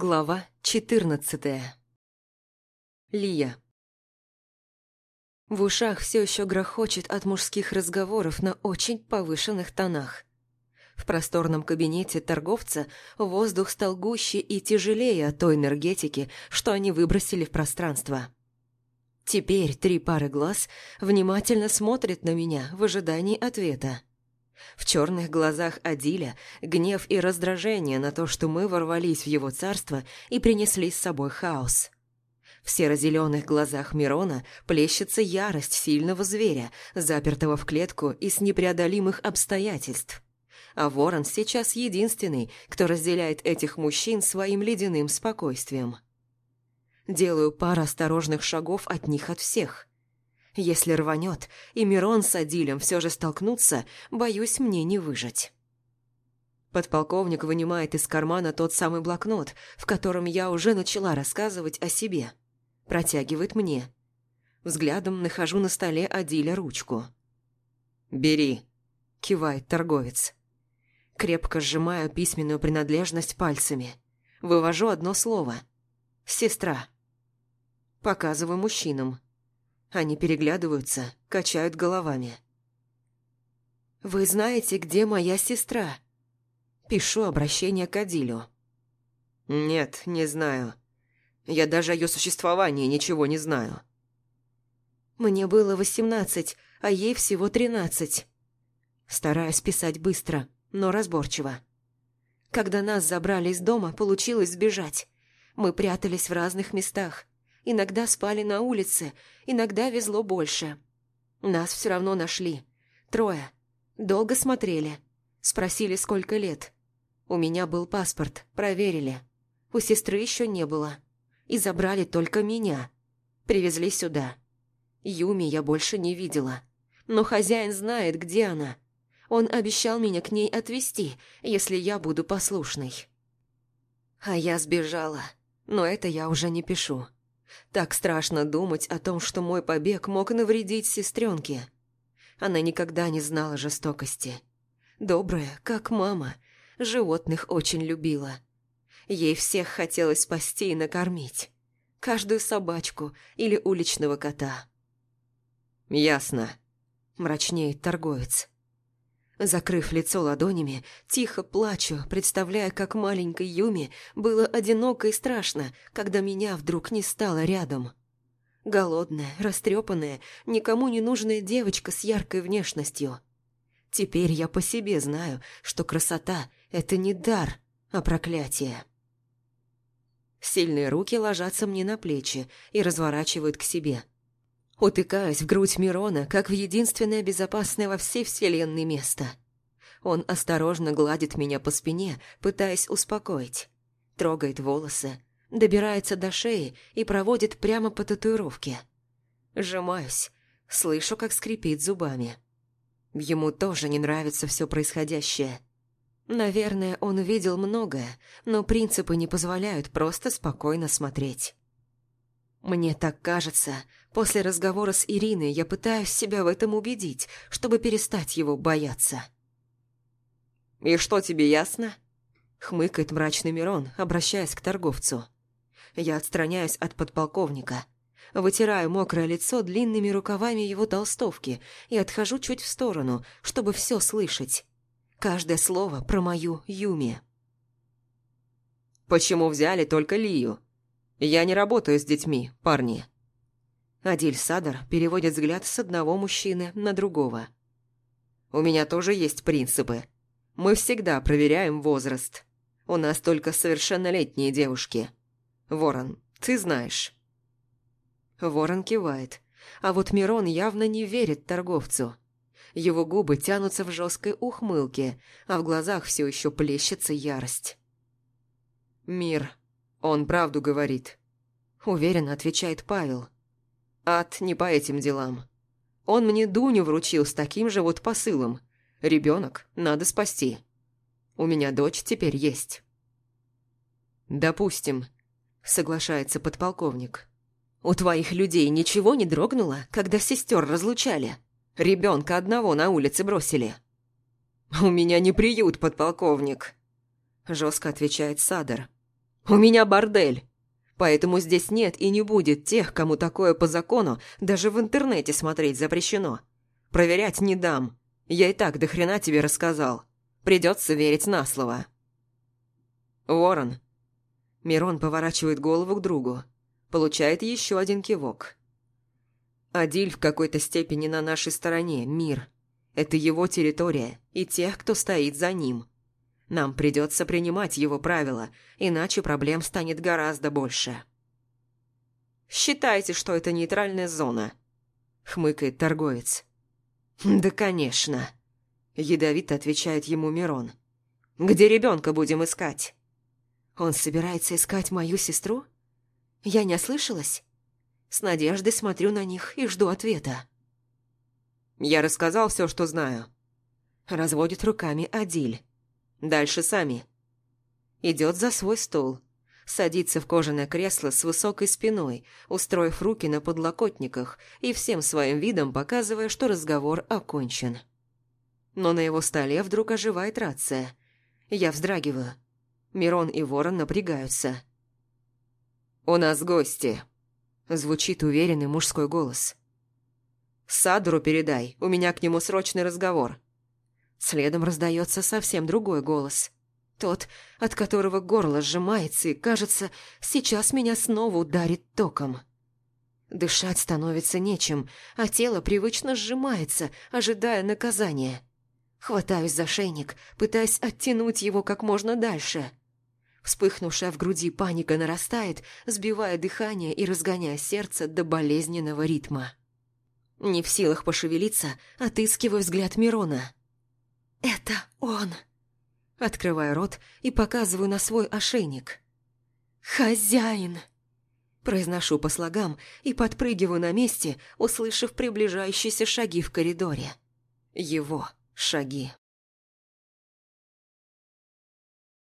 Глава 14 Лия В ушах все еще грохочет от мужских разговоров на очень повышенных тонах. В просторном кабинете торговца воздух стал гуще и тяжелее от той энергетики, что они выбросили в пространство. Теперь три пары глаз внимательно смотрят на меня в ожидании ответа. В черных глазах Адиля гнев и раздражение на то, что мы ворвались в его царство и принесли с собой хаос. В серо-зеленых глазах Мирона плещется ярость сильного зверя, запертого в клетку из непреодолимых обстоятельств. А Ворон сейчас единственный, кто разделяет этих мужчин своим ледяным спокойствием. Делаю пару осторожных шагов от них от всех. Если рванет, и Мирон с Адилем все же столкнутся, боюсь, мне не выжить. Подполковник вынимает из кармана тот самый блокнот, в котором я уже начала рассказывать о себе. Протягивает мне. Взглядом нахожу на столе Адиля ручку. «Бери», – кивает торговец. Крепко сжимаю письменную принадлежность пальцами. Вывожу одно слово. «Сестра». Показываю мужчинам. Они переглядываются, качают головами. «Вы знаете, где моя сестра?» Пишу обращение к Адилю. «Нет, не знаю. Я даже о ее существовании ничего не знаю». «Мне было восемнадцать, а ей всего тринадцать». Стараюсь писать быстро, но разборчиво. Когда нас забрали из дома, получилось сбежать. Мы прятались в разных местах. Иногда спали на улице, иногда везло больше. Нас все равно нашли. Трое. Долго смотрели. Спросили, сколько лет. У меня был паспорт, проверили. У сестры еще не было. И забрали только меня. Привезли сюда. Юми я больше не видела. Но хозяин знает, где она. Он обещал меня к ней отвезти, если я буду послушной. А я сбежала, но это я уже не пишу. Так страшно думать о том, что мой побег мог навредить сестренке. Она никогда не знала жестокости. Добрая, как мама, животных очень любила. Ей всех хотелось спасти и накормить. Каждую собачку или уличного кота. «Ясно», – мрачнеет торговец. Закрыв лицо ладонями, тихо плачу, представляя, как маленькой Юми было одиноко и страшно, когда меня вдруг не стало рядом. Голодная, растрепанная, никому не нужная девочка с яркой внешностью. Теперь я по себе знаю, что красота – это не дар, а проклятие. Сильные руки ложатся мне на плечи и разворачивают к себе – Утыкаюсь в грудь Мирона, как в единственное безопасное во всей вселенной место. Он осторожно гладит меня по спине, пытаясь успокоить. Трогает волосы, добирается до шеи и проводит прямо по татуировке. Сжимаюсь, слышу, как скрипит зубами. Ему тоже не нравится все происходящее. Наверное, он видел многое, но принципы не позволяют просто спокойно смотреть. Мне так кажется, после разговора с Ириной я пытаюсь себя в этом убедить, чтобы перестать его бояться. «И что тебе ясно?» — хмыкает мрачный Мирон, обращаясь к торговцу. Я отстраняюсь от подполковника, вытираю мокрое лицо длинными рукавами его толстовки и отхожу чуть в сторону, чтобы все слышать. Каждое слово про мою Юми. «Почему взяли только Лию?» «Я не работаю с детьми, парни». Адиль Садар переводит взгляд с одного мужчины на другого. «У меня тоже есть принципы. Мы всегда проверяем возраст. У нас только совершеннолетние девушки. Ворон, ты знаешь». Ворон кивает, а вот Мирон явно не верит торговцу. Его губы тянутся в жесткой ухмылке, а в глазах все еще плещется ярость. «Мир, «Он правду говорит», – уверенно отвечает Павел. «Ад не по этим делам. Он мне Дуню вручил с таким же вот посылом. Ребенок надо спасти. У меня дочь теперь есть». «Допустим», – соглашается подполковник. «У твоих людей ничего не дрогнуло, когда сестер разлучали? Ребенка одного на улице бросили?» «У меня не приют, подполковник», – жестко отвечает Садар. «У меня бордель, поэтому здесь нет и не будет тех, кому такое по закону даже в интернете смотреть запрещено. Проверять не дам, я и так до хрена тебе рассказал. Придется верить на слово». «Ворон». Мирон поворачивает голову к другу. Получает еще один кивок. Адиль в какой-то степени на нашей стороне, мир. Это его территория и тех, кто стоит за ним. Нам придется принимать его правила, иначе проблем станет гораздо больше. «Считайте, что это нейтральная зона», — хмыкает торговец. «Да, конечно», — ядовито отвечает ему Мирон. «Где ребенка будем искать?» «Он собирается искать мою сестру? Я не ослышалась?» С надеждой смотрю на них и жду ответа. «Я рассказал все, что знаю». Разводит руками Адиль. «Дальше сами». Идет за свой стол. Садится в кожаное кресло с высокой спиной, устроив руки на подлокотниках и всем своим видом показывая, что разговор окончен. Но на его столе вдруг оживает рация. Я вздрагиваю. Мирон и Ворон напрягаются. «У нас гости», Звучит уверенный мужской голос. «Садуру передай, у меня к нему срочный разговор». Следом раздается совсем другой голос. Тот, от которого горло сжимается и, кажется, сейчас меня снова ударит током. Дышать становится нечем, а тело привычно сжимается, ожидая наказания. Хватаюсь за шейник, пытаясь оттянуть его как можно дальше. Вспыхнувшая в груди паника нарастает, сбивая дыхание и разгоняя сердце до болезненного ритма. Не в силах пошевелиться, отыскиваю взгляд Мирона. «Это он!» Открываю рот и показываю на свой ошейник. «Хозяин!» Произношу по слогам и подпрыгиваю на месте, услышав приближающиеся шаги в коридоре. Его шаги.